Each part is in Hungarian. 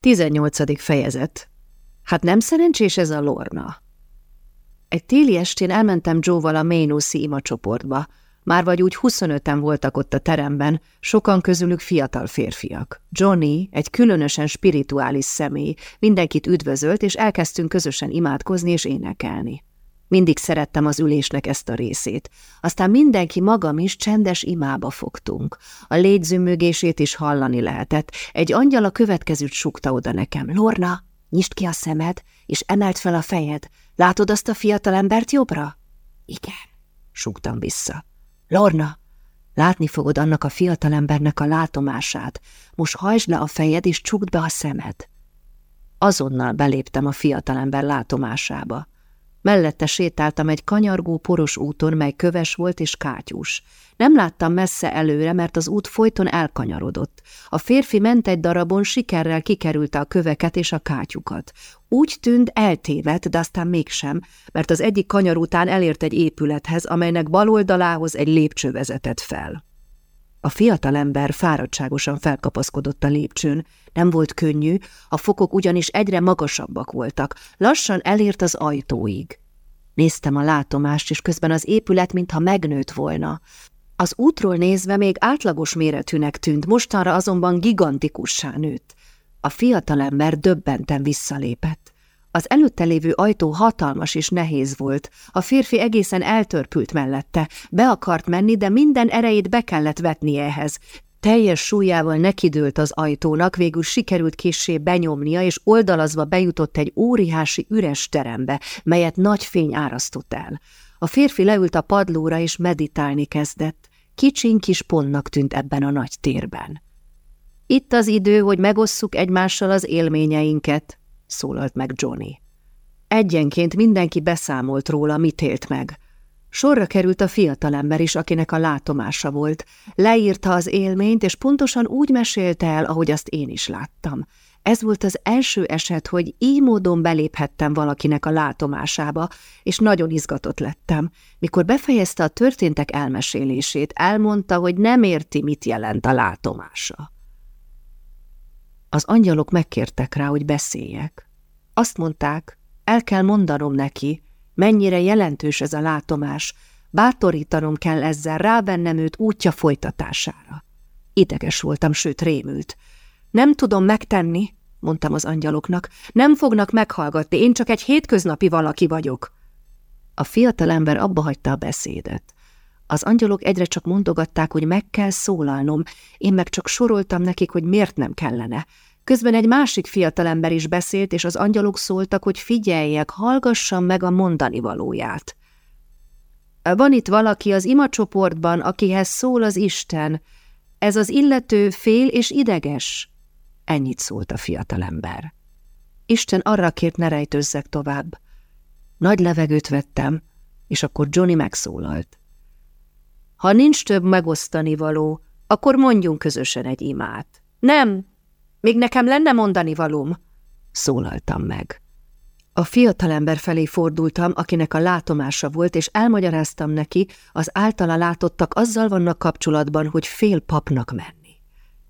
18. fejezet. Hát nem szerencsés ez a Lorna? Egy téli estén elmentem Joe-val a Mainuszi ima csoportba. Már vagy úgy 25-en voltak ott a teremben, sokan közülük fiatal férfiak. Johnny, egy különösen spirituális személy, mindenkit üdvözölt, és elkezdtünk közösen imádkozni és énekelni. Mindig szerettem az ülésnek ezt a részét. Aztán mindenki magam is csendes imába fogtunk. A légyzőmögését is hallani lehetett. Egy angyal a következőt sukta oda nekem. Lorna, nyisd ki a szemed, és emelt fel a fejed. Látod azt a fiatal embert jobbra? Igen, suktam vissza. Lorna, látni fogod annak a fiatalembernek a látomását. Most hajtsd le a fejed, és csukd be a szemed. Azonnal beléptem a fiatalember látomásába. Mellette sétáltam egy kanyargó poros úton, mely köves volt és kátyús. Nem láttam messze előre, mert az út folyton elkanyarodott. A férfi ment egy darabon, sikerrel kikerülte a köveket és a kátyukat. Úgy tűnt eltévedt, de aztán mégsem, mert az egyik kanyar után elért egy épülethez, amelynek bal oldalához egy lépcső vezetett fel. A fiatalember fáradtságosan felkapaszkodott a lépcsőn. Nem volt könnyű, a fokok ugyanis egyre magasabbak voltak. Lassan elért az ajtóig. Néztem a látomást, és közben az épület, mintha megnőtt volna. Az útról nézve még átlagos méretűnek tűnt, mostanra azonban gigantikussá nőtt. A fiatalember döbbenten visszalépett. Az előtte lévő ajtó hatalmas és nehéz volt. A férfi egészen eltörpült mellette. Be akart menni, de minden erejét be kellett vetni ehhez. Teljes súlyával nekidőlt az ajtónak, végül sikerült késsé benyomnia, és oldalazva bejutott egy óriási üres terembe, melyet nagy fény árasztott el. A férfi leült a padlóra, és meditálni kezdett. Kicsin kis pontnak tűnt ebben a nagy térben. Itt az idő, hogy megosszuk egymással az élményeinket, szólalt meg Johnny. Egyenként mindenki beszámolt róla, mit élt meg. Sorra került a fiatalember is, akinek a látomása volt. Leírta az élményt, és pontosan úgy mesélte el, ahogy azt én is láttam. Ez volt az első eset, hogy így módon beléphettem valakinek a látomásába, és nagyon izgatott lettem. Mikor befejezte a történtek elmesélését, elmondta, hogy nem érti, mit jelent a látomása. Az angyalok megkértek rá, hogy beszéljek. Azt mondták, el kell mondanom neki, mennyire jelentős ez a látomás, bátorítanom kell ezzel, rávennem őt útja folytatására. Ideges voltam, sőt rémült. Nem tudom megtenni, mondtam az angyaloknak, nem fognak meghallgatni, én csak egy hétköznapi valaki vagyok. A fiatal ember abba hagyta a beszédet. Az angyalok egyre csak mondogatták, hogy meg kell szólalnom, én meg csak soroltam nekik, hogy miért nem kellene. Közben egy másik fiatalember is beszélt, és az angyalok szóltak, hogy figyeljek, hallgassam meg a mondani valóját. Van itt valaki az imacsoportban, akihez szól az Isten. Ez az illető fél és ideges. Ennyit szólt a fiatalember. Isten arra kért ne rejtőzzek tovább. Nagy levegőt vettem, és akkor Johnny megszólalt. Ha nincs több megosztani való, akkor mondjunk közösen egy imát. Nem, még nekem lenne mondani valóm, szólaltam meg. A fiatalember felé fordultam, akinek a látomása volt, és elmagyaráztam neki, az általa látottak azzal vannak kapcsolatban, hogy fél papnak menni.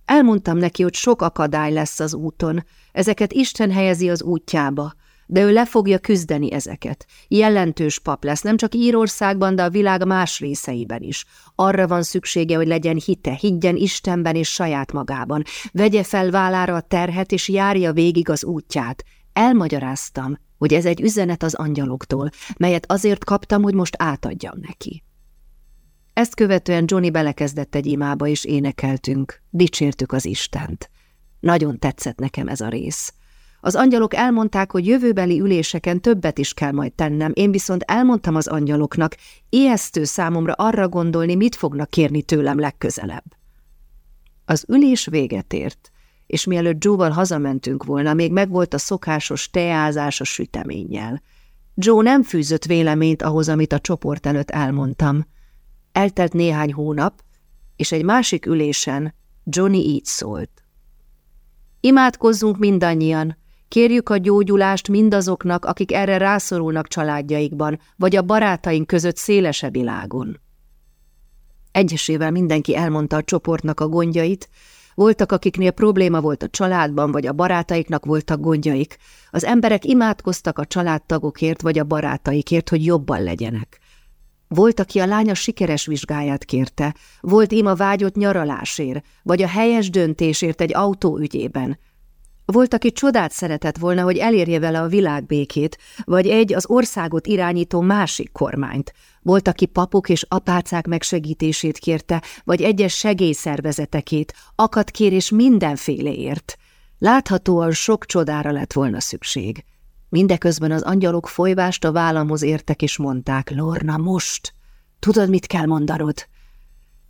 Elmondtam neki, hogy sok akadály lesz az úton, ezeket Isten helyezi az útjába, de ő le fogja küzdeni ezeket. Jelentős pap lesz, nem csak Írországban, de a világ más részeiben is. Arra van szüksége, hogy legyen hite, higgyen Istenben és saját magában. Vegye fel vállára a terhet, és járja végig az útját. Elmagyaráztam, hogy ez egy üzenet az angyaloktól, melyet azért kaptam, hogy most átadjam neki. Ezt követően Johnny belekezdett egy imába, és énekeltünk, dicsértük az Istent. Nagyon tetszett nekem ez a rész. Az angyalok elmondták, hogy jövőbeli üléseken többet is kell majd tennem, én viszont elmondtam az angyaloknak, ijesztő számomra arra gondolni, mit fognak kérni tőlem legközelebb. Az ülés véget ért, és mielőtt Joe-val hazamentünk volna, még megvolt a szokásos teázás a süteménnyel. Joe nem fűzött véleményt ahhoz, amit a csoport előtt elmondtam. Eltelt néhány hónap, és egy másik ülésen Johnny így szólt. Imádkozzunk mindannyian, Kérjük a gyógyulást mindazoknak, akik erre rászorulnak családjaikban, vagy a barátaink között szélesebb világon. Egyesével mindenki elmondta a csoportnak a gondjait, Voltak, akiknél probléma volt a családban, vagy a barátaiknak voltak gondjaik. Az emberek imádkoztak a családtagokért, vagy a barátaikért, hogy jobban legyenek. Volt, aki a lánya sikeres vizsgáját kérte, volt ima vágyott nyaralásért, vagy a helyes döntésért egy autó ügyében. Volt, aki csodát szeretett volna, hogy elérje vele a világbékét, vagy egy az országot irányító másik kormányt. Volt, aki papok és apácák megsegítését kérte, vagy egyes segélyszervezetekét, akadkérés mindenféleért. Láthatóan sok csodára lett volna szükség. Mindeközben az angyalok folyvást a vállamhoz értek, és mondták, Lorna, most! Tudod, mit kell mondanod?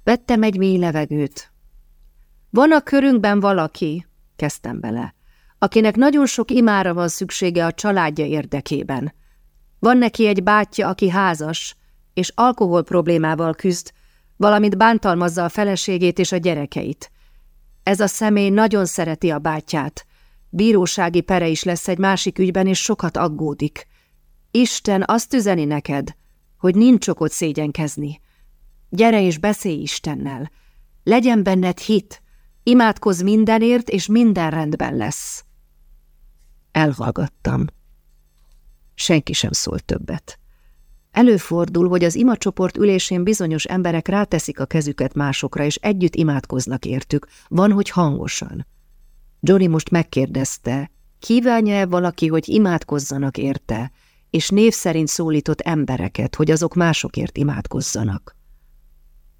Vettem egy mély levegőt. Van a körünkben valaki, kezdtem bele, akinek nagyon sok imára van szüksége a családja érdekében. Van neki egy bátyja, aki házas, és alkohol problémával küzd, valamint bántalmazza a feleségét és a gyerekeit. Ez a személy nagyon szereti a bátyját, Bírósági pere is lesz egy másik ügyben, és sokat aggódik. Isten azt üzeni neked, hogy nincs okot szégyenkezni. Gyere és beszélj Istennel. Legyen benned hit, imádkozz mindenért, és minden rendben lesz. Elhallgattam. Senki sem szólt többet. Előfordul, hogy az imacsoport ülésén bizonyos emberek ráteszik a kezüket másokra, és együtt imádkoznak értük. Van, hogy hangosan. Johnny most megkérdezte, kívánja-e valaki, hogy imádkozzanak érte, és név szerint szólított embereket, hogy azok másokért imádkozzanak.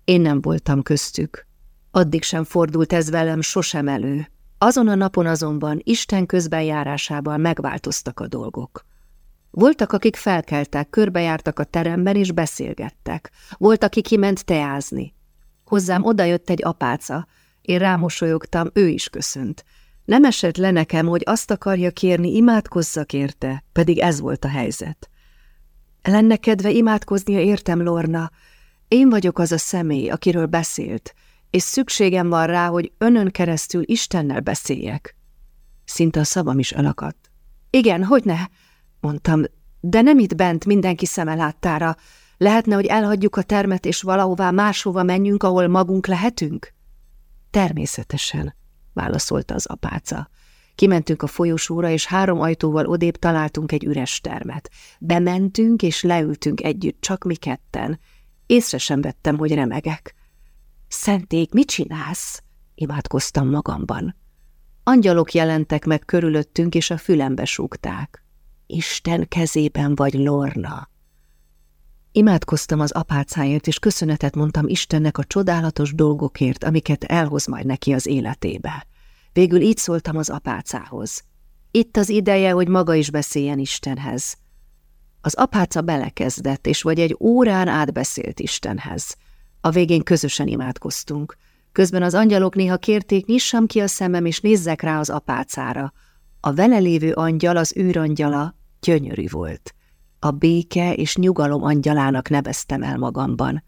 Én nem voltam köztük. Addig sem fordult ez velem sosem elő. Azon a napon azonban Isten közbenjárásában megváltoztak a dolgok. Voltak, akik felkeltek, körbejártak a teremben és beszélgettek. Volt, aki kiment teázni. Hozzám odajött egy apáca. Én rámosolyogtam, ő is köszönt. Nem esett le nekem, hogy azt akarja kérni, imádkozzak érte, pedig ez volt a helyzet. Lenne kedve imádkoznia értem, Lorna. Én vagyok az a személy, akiről beszélt, és szükségem van rá, hogy önön keresztül Istennel beszéljek. Szinte a szavam is elakadt. Igen, hogy ne? mondtam, de nem itt bent mindenki szeme láttára. Lehetne, hogy elhagyjuk a termet, és valahová máshova menjünk, ahol magunk lehetünk? Természetesen válaszolta az apáca. Kimentünk a folyosóra, és három ajtóval odébb találtunk egy üres termet. Bementünk, és leültünk együtt, csak mi ketten. Észre sem vettem, hogy remegek. Szenték, mit csinálsz? imádkoztam magamban. Angyalok jelentek meg körülöttünk, és a fülembe súgták. Isten kezében vagy, Lorna. Imádkoztam az apácáért, és köszönetet mondtam Istennek a csodálatos dolgokért, amiket elhoz majd neki az életébe. Végül így szóltam az apácához. Itt az ideje, hogy maga is beszéljen Istenhez. Az apáca belekezdett, és vagy egy órán átbeszélt Istenhez. A végén közösen imádkoztunk. Közben az angyalok néha kérték, nyissam ki a szemem, és nézzek rá az apácára. A vele lévő angyal, az űrangyala, gyönyörű volt. A béke és nyugalom angyalának neveztem el magamban.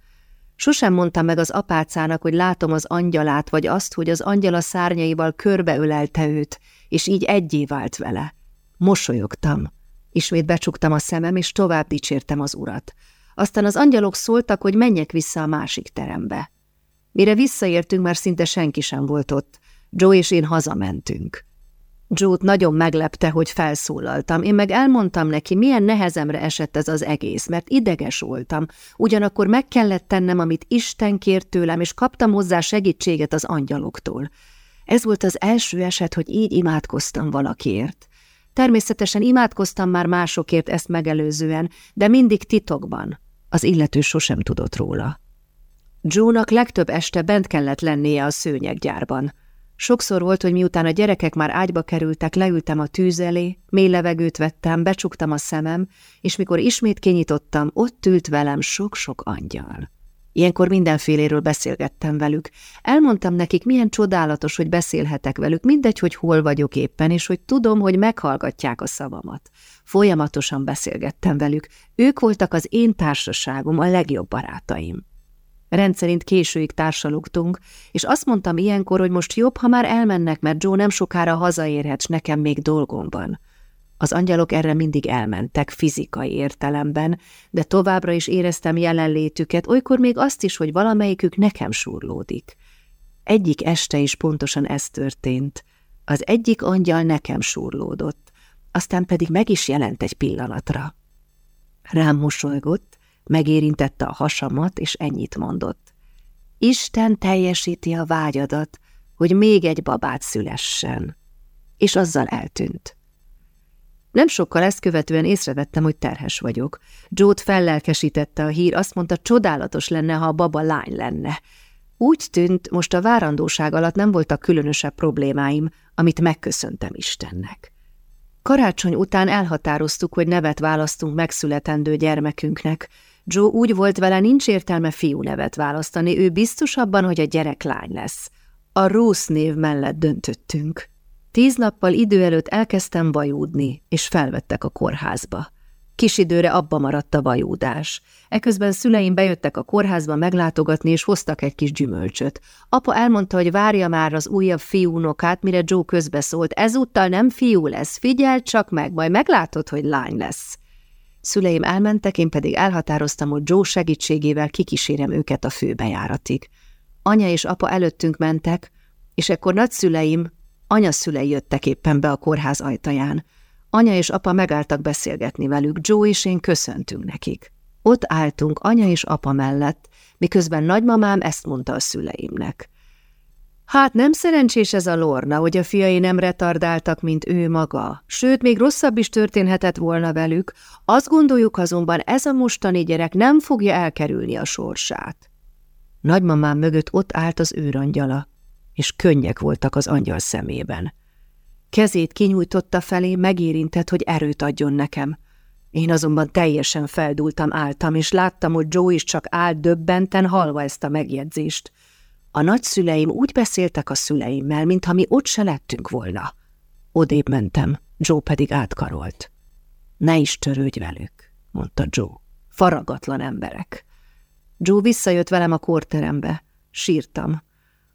Sosem mondtam meg az apácának, hogy látom az angyalát, vagy azt, hogy az angyala szárnyaival körbeölelte őt, és így egyé vált vele. Mosolyogtam. Ismét becsuktam a szemem, és tovább dicsértem az urat. Aztán az angyalok szóltak, hogy menjek vissza a másik terembe. Mire visszaértünk, már szinte senki sem volt ott. Joe és én hazamentünk. Joe-t nagyon meglepte, hogy felszólaltam, én meg elmondtam neki, milyen nehezemre esett ez az egész, mert ideges voltam. Ugyanakkor meg kellett tennem, amit Isten kért tőlem, és kaptam hozzá segítséget az angyaloktól. Ez volt az első eset, hogy így imádkoztam valakiért. Természetesen imádkoztam már másokért ezt megelőzően, de mindig titokban. Az illető sosem tudott róla. Joe-nak legtöbb este bent kellett lennie a szőnyeggyárban. Sokszor volt, hogy miután a gyerekek már ágyba kerültek, leültem a tűz elé, mély levegőt vettem, becsuktam a szemem, és mikor ismét kinyitottam, ott ült velem sok-sok angyal. Ilyenkor mindenféléről beszélgettem velük. Elmondtam nekik, milyen csodálatos, hogy beszélhetek velük, mindegy, hogy hol vagyok éppen, és hogy tudom, hogy meghallgatják a szavamat. Folyamatosan beszélgettem velük. Ők voltak az én társaságom, a legjobb barátaim. Rendszerint későig társalogtunk, és azt mondtam ilyenkor, hogy most jobb, ha már elmennek, mert Joe nem sokára hazaérhet, nekem még dolgom van. Az angyalok erre mindig elmentek, fizikai értelemben, de továbbra is éreztem jelenlétüket, olykor még azt is, hogy valamelyikük nekem surlódik. Egyik este is pontosan ez történt. Az egyik angyal nekem surlódott, aztán pedig meg is jelent egy pillanatra. Rám mosolygott, megérintette a hasamat, és ennyit mondott. Isten teljesíti a vágyadat, hogy még egy babát szülessen. És azzal eltűnt. Nem sokkal ezt követően észrevettem, hogy terhes vagyok. Jót fellelkesítette a hír, azt mondta, csodálatos lenne, ha a baba lány lenne. Úgy tűnt, most a várandóság alatt nem voltak különösebb problémáim, amit megköszöntem Istennek. Karácsony után elhatároztuk, hogy nevet választunk megszületendő gyermekünknek. Joe úgy volt vele, nincs értelme fiú nevet választani, ő biztos abban, hogy a gyerek lány lesz. A Ruth név mellett döntöttünk. Tíz nappal idő előtt elkezdtem vajúdni, és felvettek a kórházba. Kis időre abba maradt a vajúdás. Eközben szüleim bejöttek a kórházba meglátogatni, és hoztak egy kis gyümölcsöt. Apa elmondta, hogy várja már az újabb fiúnokát, mire Joe közbeszólt. Ezúttal nem fiú lesz, figyeld csak meg, majd meglátod, hogy lány lesz. Szüleim elmentek, én pedig elhatároztam, hogy Joe segítségével kikísérem őket a főbejáratig. Anya és apa előttünk mentek, és ekkor nagyszüleim, anyaszülei jöttek éppen be a kórház ajtaján. Anya és apa megálltak beszélgetni velük, Joe és én köszöntünk nekik. Ott álltunk anya és apa mellett, miközben nagymamám ezt mondta a szüleimnek. Hát nem szerencsés ez a Lorna, hogy a fiai nem retardáltak, mint ő maga. Sőt, még rosszabb is történhetett volna velük. Azt gondoljuk azonban, ez a mostani gyerek nem fogja elkerülni a sorsát. Nagymamám mögött ott állt az őrangyala, és könnyek voltak az angyal szemében. Kezét kinyújtotta felé, megérintett, hogy erőt adjon nekem. Én azonban teljesen feldultam, álltam, és láttam, hogy Joe is csak állt döbbenten, halva ezt a megjegyzést. A nagyszüleim úgy beszéltek a szüleimmel, mintha mi ott se lettünk volna. Odébb mentem, Joe pedig átkarolt. Ne is törődj velük, mondta Joe. Faragatlan emberek. Joe visszajött velem a kórterembe. Sírtam.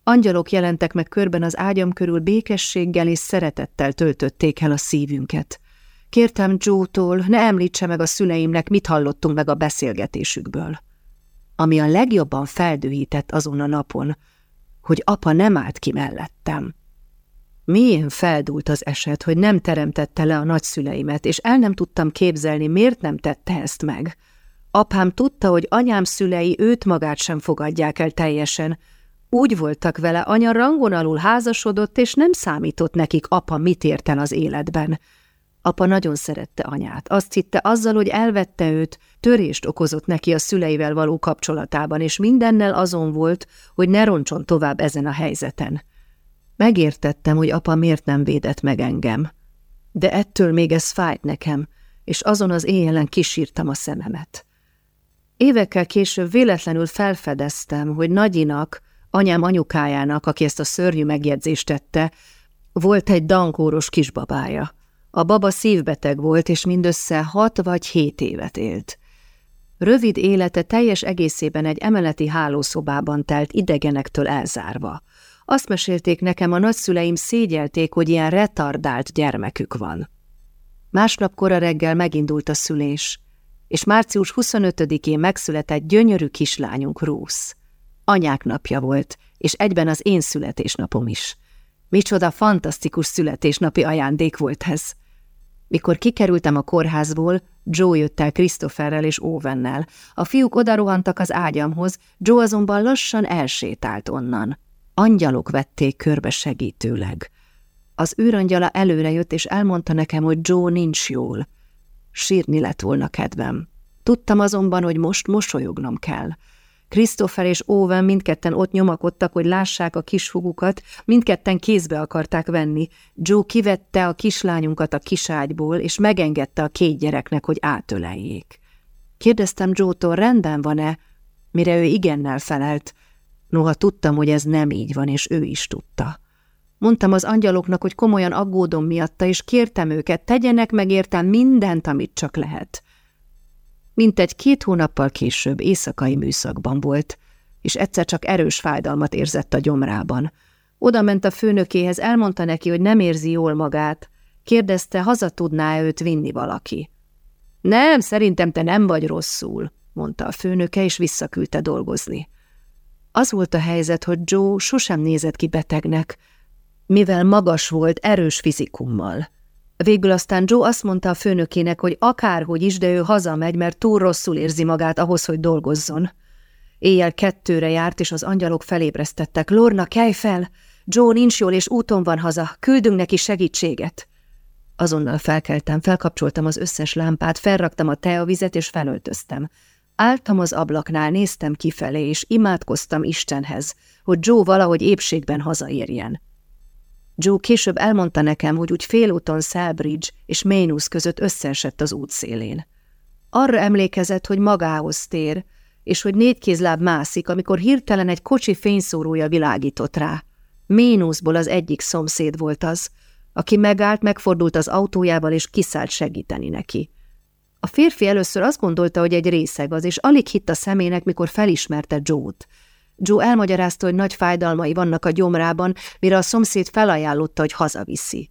Angyalok jelentek meg körben az ágyam körül békességgel és szeretettel töltötték el a szívünket. Kértem Joe-tól, ne említse meg a szüleimnek, mit hallottunk meg a beszélgetésükből. Ami a legjobban feldühített azon a napon, hogy apa nem állt ki mellettem. Milyen feldult az eset, hogy nem teremtette le a nagyszüleimet, és el nem tudtam képzelni, miért nem tette ezt meg. Apám tudta, hogy anyám szülei őt magát sem fogadják el teljesen, úgy voltak vele, anya rangon alul házasodott, és nem számított nekik apa mit érten az életben. Apa nagyon szerette anyát. Azt hitte, azzal, hogy elvette őt, törést okozott neki a szüleivel való kapcsolatában, és mindennel azon volt, hogy ne roncson tovább ezen a helyzeten. Megértettem, hogy apa miért nem védett meg engem. De ettől még ez fájt nekem, és azon az éjjelen kisírtam a szememet. Évekkel később véletlenül felfedeztem, hogy nagyinak, Anyám anyukájának, aki ezt a szörnyű megjegyzést tette, volt egy dankóros kisbabája. A baba szívbeteg volt, és mindössze hat vagy hét évet élt. Rövid élete teljes egészében egy emeleti hálószobában telt idegenektől elzárva. Azt mesélték nekem, a nagyszüleim szégyelték, hogy ilyen retardált gyermekük van. Másnap kora reggel megindult a szülés, és március 25-én megszületett gyönyörű kislányunk Rúsz. Anyák napja volt, és egyben az én születésnapom is. Micsoda fantasztikus születésnapi ajándék volt ez. Mikor kikerültem a kórházból, Joe jött el Christopherrel és Owennel. A fiúk odarohantak az ágyamhoz, Joe azonban lassan elsétált onnan. Angyalok vették körbe segítőleg. Az őrangyala előrejött, és elmondta nekem, hogy Joe nincs jól. Sírni lett volna kedvem. Tudtam azonban, hogy most mosolyognom kell – Christopher és Owen mindketten ott nyomakodtak, hogy lássák a kisfogukat, mindketten kézbe akarták venni. Joe kivette a kislányunkat a kiságyból, és megengedte a két gyereknek, hogy átöleljék. Kérdeztem Joe-tól, rendben van-e, mire ő igennel felelt. Noha tudtam, hogy ez nem így van, és ő is tudta. Mondtam az angyaloknak, hogy komolyan aggódom miatta, és kértem őket, tegyenek meg értem mindent, amit csak lehet. Mintegy két hónappal később éjszakai műszakban volt, és egyszer csak erős fájdalmat érzett a gyomrában. Oda ment a főnökéhez, elmondta neki, hogy nem érzi jól magát. Kérdezte, haza tudná -e őt vinni valaki. Nem, szerintem te nem vagy rosszul, mondta a főnöke, és visszaküldte dolgozni. Az volt a helyzet, hogy Joe sosem nézett ki betegnek, mivel magas volt, erős fizikummal. Végül aztán Joe azt mondta a főnökének, hogy akárhogy is, de ő hazamegy, mert túl rosszul érzi magát ahhoz, hogy dolgozzon. Éjjel kettőre járt, és az angyalok felébresztettek. Lorna, kelj fel! Joe nincs jól, és úton van haza. Küldünk neki segítséget. Azonnal felkeltem, felkapcsoltam az összes lámpát, felraktam a teavizet, és felöltöztem. Álltam az ablaknál, néztem kifelé, és imádkoztam Istenhez, hogy Joe valahogy épségben hazaérjen. Joe később elmondta nekem, hogy úgy félúton Selbridge és Mainus között összeesett az útszélén. Arra emlékezett, hogy magához tér, és hogy négy kézláb mászik, amikor hirtelen egy kocsi fényszórója világított rá. Ménuszból az egyik szomszéd volt az, aki megállt, megfordult az autójával, és kiszállt segíteni neki. A férfi először azt gondolta, hogy egy részeg az, és alig hitt a szemének, mikor felismerte Joe-t. Joe elmagyarázta, hogy nagy fájdalmai vannak a gyomrában, mire a szomszéd felajánlotta, hogy hazaviszi.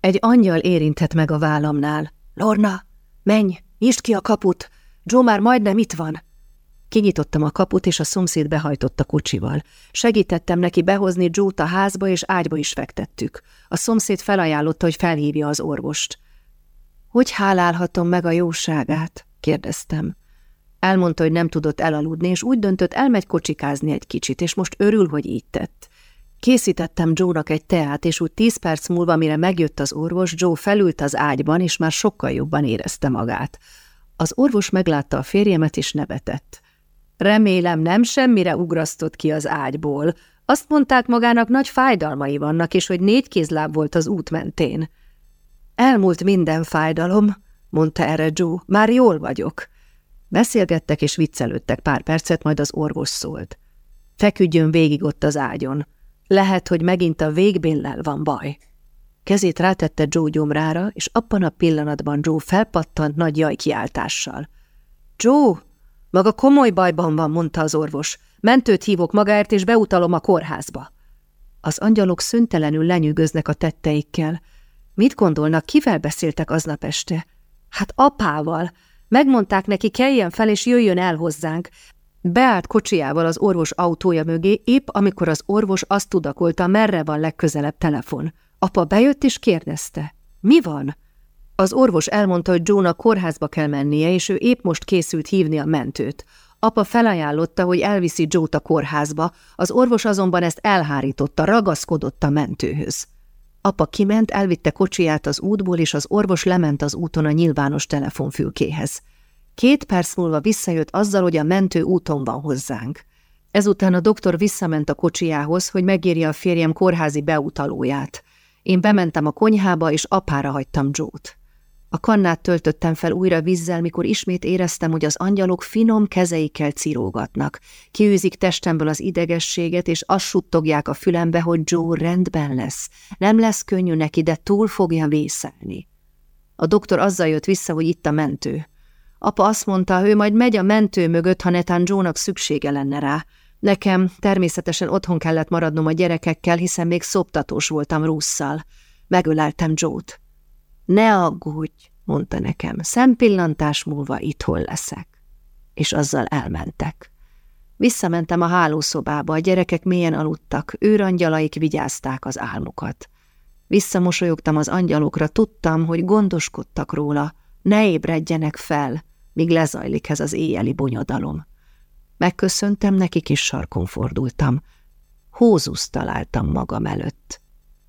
Egy angyal érintett meg a vállamnál. – Lorna, menj, nyisd ki a kaput! Joe már majdnem itt van! Kinyitottam a kaput, és a szomszéd behajtott a kocsival. Segítettem neki behozni Joe-t a házba, és ágyba is fektettük. A szomszéd felajánlotta, hogy felhívja az orvost. – Hogy hálálhatom meg a jóságát? – kérdeztem. Elmondta, hogy nem tudott elaludni, és úgy döntött, elmegy kocsikázni egy kicsit, és most örül, hogy így tett. Készítettem Joe-nak egy teát, és úgy tíz perc múlva, mire megjött az orvos, Joe felült az ágyban, és már sokkal jobban érezte magát. Az orvos meglátta a férjemet, és nevetett. Remélem nem semmire ugrasztott ki az ágyból. Azt mondták magának, nagy fájdalmai vannak, és hogy négy kézláb volt az út mentén. Elmúlt minden fájdalom, mondta erre Joe, már jól vagyok. Beszélgettek és viccelődtek pár percet, majd az orvos szólt. Feküdjön végig ott az ágyon. Lehet, hogy megint a végbéllel van baj. Kezét rátette Joe gyomrára, és abban a pillanatban Joe felpattant nagy jajkiáltással. – Joe! Maga komoly bajban van, mondta az orvos. Mentőt hívok magáért, és beutalom a kórházba. Az angyalok szüntelenül lenyűgöznek a tetteikkel. Mit gondolnak, kivel beszéltek aznap este? Hát apával. Megmondták neki, keljen fel, és jöjjön el hozzánk. Beállt kocsiával az orvos autója mögé, épp amikor az orvos azt tudakolta, merre van legközelebb telefon. Apa bejött és kérdezte. Mi van? Az orvos elmondta, hogy Joe kórházba kell mennie, és ő épp most készült hívni a mentőt. Apa felajánlotta, hogy elviszi Joe-t a kórházba, az orvos azonban ezt elhárította, ragaszkodott a mentőhöz. Apa kiment, elvitte kocsiját az útból, és az orvos lement az úton a nyilvános telefonfülkéhez. Két perc múlva visszajött azzal, hogy a mentő úton van hozzánk. Ezután a doktor visszament a kocsijához, hogy megírja a férjem kórházi beutalóját. Én bementem a konyhába, és apára hagytam Joe-t. A kannát töltöttem fel újra vízzel, mikor ismét éreztem, hogy az angyalok finom kezeikkel cirógatnak. Kiűzik testemből az idegességet, és azt suttogják a fülembe, hogy Joe rendben lesz. Nem lesz könnyű neki, de túl fogja vészelni. A doktor azzal jött vissza, hogy itt a mentő. Apa azt mondta, ő majd megy a mentő mögött, ha netán Joe-nak szüksége lenne rá. Nekem természetesen otthon kellett maradnom a gyerekekkel, hiszen még szoptatós voltam Russzal. Megöleltem Joe-t. Ne aggódj, mondta nekem, szempillantás múlva itthon leszek. És azzal elmentek. Visszamentem a hálószobába, a gyerekek mélyen aludtak, őrangyalaik vigyázták az álmukat. Visszamosolyogtam az angyalokra, tudtam, hogy gondoskodtak róla, ne ébredjenek fel, míg lezajlik ez az éjjeli bonyodalom. Megköszöntem, nekik is sarkon fordultam. Hózus találtam magam előtt.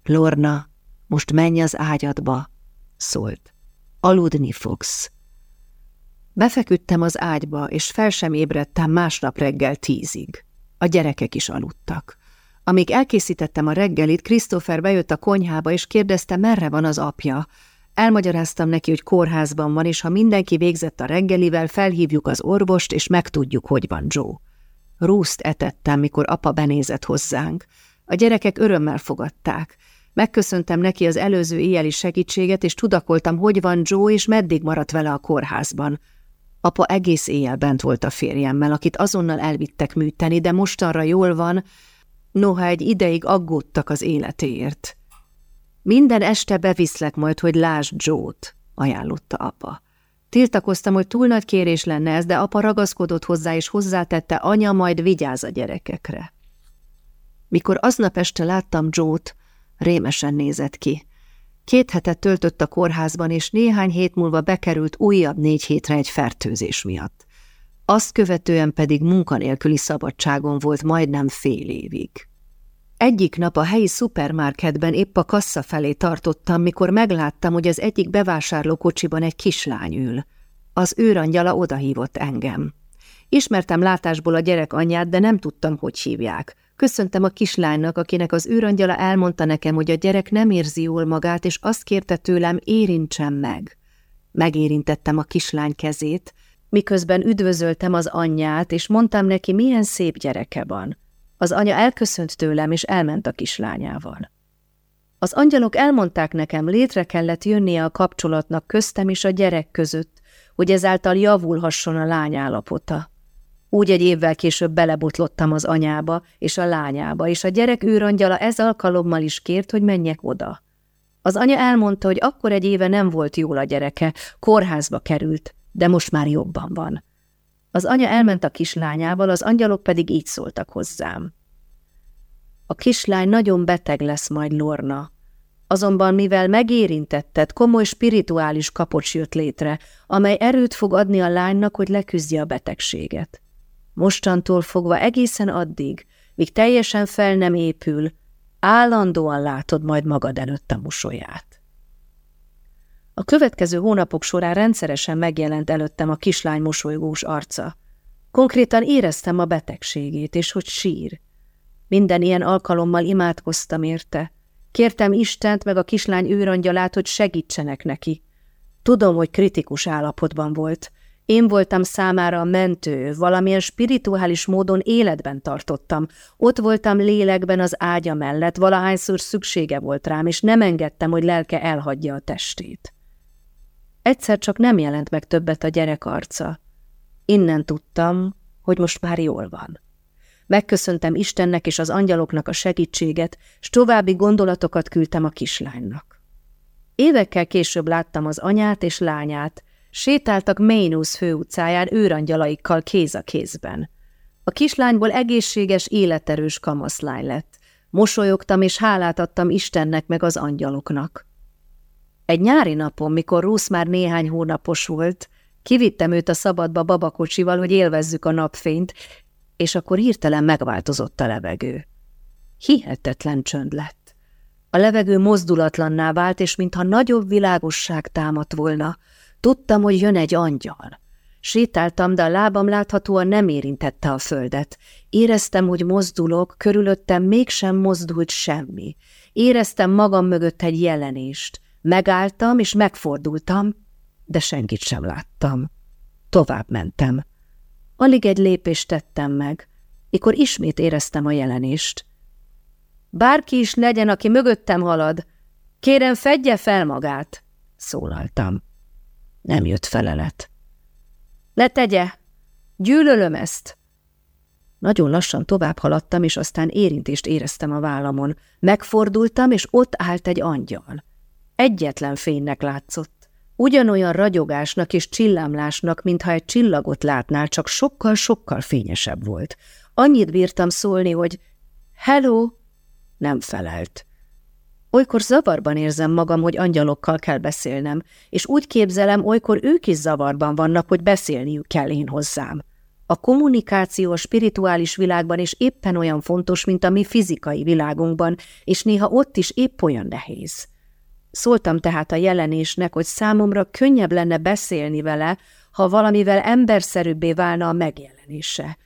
Lorna, most menj az ágyadba, szólt. Aludni fogsz. Befeküdtem az ágyba, és fel sem ébredtem másnap reggel tízig. A gyerekek is aludtak. Amíg elkészítettem a reggelit, Christopher bejött a konyhába, és kérdezte, merre van az apja. Elmagyaráztam neki, hogy kórházban van, és ha mindenki végzett a reggelivel, felhívjuk az orvost, és megtudjuk, hogy van Joe. Rúszt etettem, mikor apa benézett hozzánk. A gyerekek örömmel fogadták. Megköszöntem neki az előző éjjeli segítséget, és tudakoltam, hogy van Joe, és meddig maradt vele a kórházban. Apa egész éjjel bent volt a férjemmel, akit azonnal elvittek műteni, de mostanra jól van, noha egy ideig aggódtak az életéért. Minden este beviszlek majd, hogy lásd Joe-t, ajánlotta apa. Tiltakoztam, hogy túl nagy kérés lenne ez, de apa ragaszkodott hozzá, és hozzátette, anya majd vigyáz a gyerekekre. Mikor aznap este láttam Joe-t, rémesen nézett ki. Két hetet töltött a kórházban, és néhány hét múlva bekerült újabb négy hétre egy fertőzés miatt. Azt követően pedig munkanélküli szabadságon volt majdnem fél évig. Egyik nap a helyi szupermarketben épp a kassa felé tartottam, mikor megláttam, hogy az egyik bevásárlókocsiban egy kislány ül. Az őrangyala odahívott engem. Ismertem látásból a gyerek anyját, de nem tudtam, hogy hívják. Köszöntem a kislánynak, akinek az őrangyala elmondta nekem, hogy a gyerek nem érzi jól magát, és azt kérte tőlem, érintsem meg. Megérintettem a kislány kezét, miközben üdvözöltem az anyját, és mondtam neki, milyen szép gyereke van. Az anya elköszönt tőlem, és elment a kislányával. Az angyalok elmondták nekem, létre kellett jönnie a kapcsolatnak köztem és a gyerek között, hogy ezáltal javulhasson a lány állapota. Úgy egy évvel később belebotlottam az anyába és a lányába, és a gyerek őrangyala ez alkalommal is kért, hogy menjek oda. Az anya elmondta, hogy akkor egy éve nem volt jól a gyereke, kórházba került, de most már jobban van. Az anya elment a kislányával, az angyalok pedig így szóltak hozzám. A kislány nagyon beteg lesz majd, Lorna. Azonban mivel megérintetted, komoly spirituális kapocs jött létre, amely erőt fog adni a lánynak, hogy leküzdje a betegséget. Mostantól fogva egészen addig, míg teljesen fel nem épül, állandóan látod majd magad előtt a mosolyát. A következő hónapok során rendszeresen megjelent előttem a kislány mosolygós arca. Konkrétan éreztem a betegségét, és hogy sír. Minden ilyen alkalommal imádkoztam érte. Kértem Istent meg a kislány őrangyalát, hogy segítsenek neki. Tudom, hogy kritikus állapotban volt. Én voltam számára a mentő, valamilyen spirituális módon életben tartottam. Ott voltam lélekben az ágya mellett, valahányszor szüksége volt rám, és nem engedtem, hogy lelke elhagyja a testét. Egyszer csak nem jelent meg többet a gyerek arca. Innen tudtam, hogy most már jól van. Megköszöntem Istennek és az angyaloknak a segítséget, s további gondolatokat küldtem a kislánynak. Évekkel később láttam az anyát és lányát, sétáltak Mainus főutcáján őrangyalaikkal kéz a kézben. A kislányból egészséges, életerős kamaszlány lett. Mosolyogtam és hálát adtam Istennek meg az angyaloknak. Egy nyári napon, mikor Rusz már néhány hónapos volt, kivittem őt a szabadba babakocsival, hogy élvezzük a napfényt, és akkor hirtelen megváltozott a levegő. Hihetetlen csönd lett. A levegő mozdulatlanná vált, és mintha nagyobb világosság támadt volna. Tudtam, hogy jön egy angyal. Sétáltam, de a lábam láthatóan nem érintette a földet. Éreztem, hogy mozdulok, körülöttem mégsem mozdult semmi. Éreztem magam mögött egy jelenést. Megálltam, és megfordultam, de senkit sem láttam. Tovább mentem. Alig egy lépést tettem meg, mikor ismét éreztem a jelenést. Bárki is legyen, aki mögöttem halad, kérem, fedje fel magát, szólaltam. Nem jött felelet. Letegye! Gyűlölöm ezt! Nagyon lassan tovább haladtam, és aztán érintést éreztem a vállamon. Megfordultam, és ott állt egy angyal. Egyetlen fénynek látszott. Ugyanolyan ragyogásnak és csillámlásnak, mintha egy csillagot látnál, csak sokkal-sokkal fényesebb volt. Annyit bírtam szólni, hogy hello, nem felelt. Olykor zavarban érzem magam, hogy angyalokkal kell beszélnem, és úgy képzelem, olykor ők is zavarban vannak, hogy beszélniük kell én hozzám. A kommunikáció a spirituális világban is éppen olyan fontos, mint a mi fizikai világunkban, és néha ott is épp olyan nehéz. Szóltam tehát a jelenésnek, hogy számomra könnyebb lenne beszélni vele, ha valamivel emberszerűbbé válna a megjelenése.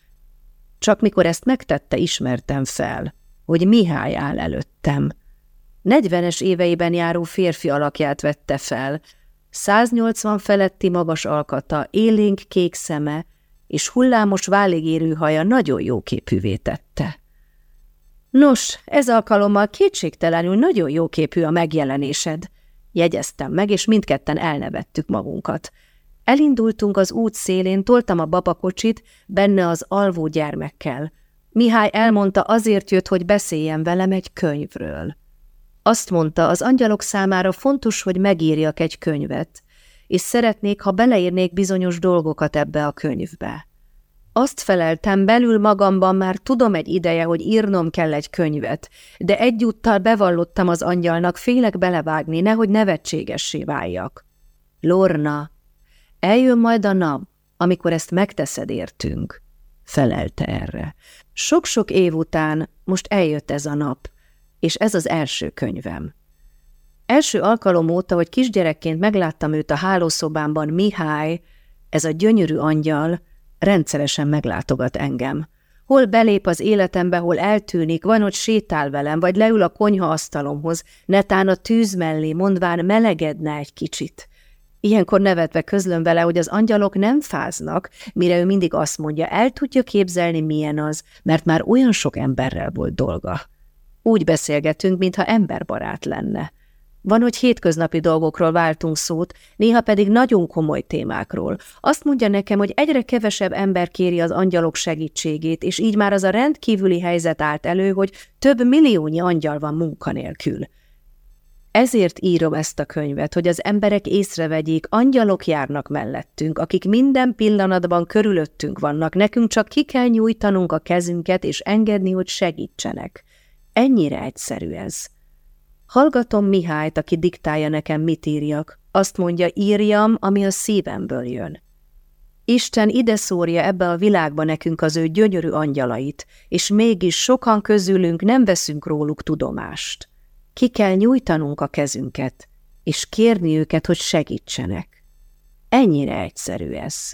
Csak mikor ezt megtette, ismertem fel, hogy Mihály áll előttem. Negyvenes éveiben járó férfi alakját vette fel, 180 feletti magas alkata, élénk kék szeme és hullámos váligérő haja nagyon jóképűvé tette. Nos, ez alkalommal kétségtelenül nagyon jóképű a megjelenésed, jegyeztem meg, és mindketten elnevettük magunkat. Elindultunk az út szélén, toltam a babakocsit, benne az alvó gyermekkel. Mihály elmondta, azért jött, hogy beszéljen velem egy könyvről. Azt mondta, az angyalok számára fontos, hogy megírjak egy könyvet, és szeretnék, ha beleírnék bizonyos dolgokat ebbe a könyvbe. Azt feleltem, belül magamban már tudom egy ideje, hogy írnom kell egy könyvet, de egyúttal bevallottam az angyalnak, félek belevágni, nehogy nevetségessé váljak. Lorna, eljön majd a nap, amikor ezt megteszed értünk, felelte erre. Sok-sok év után most eljött ez a nap, és ez az első könyvem. Első alkalom óta, hogy kisgyerekként megláttam őt a hálószobámban, Mihály, ez a gyönyörű angyal, rendszeresen meglátogat engem. Hol belép az életembe, hol eltűnik, van ott sétál velem, vagy leül a konyha asztalomhoz, netán a tűz mellé, mondván melegedne egy kicsit. Ilyenkor nevetve közlöm vele, hogy az angyalok nem fáznak, mire ő mindig azt mondja, el tudja képzelni, milyen az, mert már olyan sok emberrel volt dolga. Úgy beszélgetünk, mintha emberbarát lenne. Van, hogy hétköznapi dolgokról váltunk szót, néha pedig nagyon komoly témákról. Azt mondja nekem, hogy egyre kevesebb ember kéri az angyalok segítségét, és így már az a rendkívüli helyzet állt elő, hogy több milliónyi angyal van munkanélkül. Ezért írom ezt a könyvet, hogy az emberek észrevegyék, angyalok járnak mellettünk, akik minden pillanatban körülöttünk vannak, nekünk csak ki kell nyújtanunk a kezünket és engedni, hogy segítsenek. Ennyire egyszerű ez. Hallgatom Mihályt, aki diktálja nekem, mit írjak. Azt mondja, írjam, ami a szívemből jön. Isten ide szórja ebbe a világba nekünk az ő gyönyörű angyalait, és mégis sokan közülünk nem veszünk róluk tudomást. Ki kell nyújtanunk a kezünket, és kérni őket, hogy segítsenek. Ennyire egyszerű ez.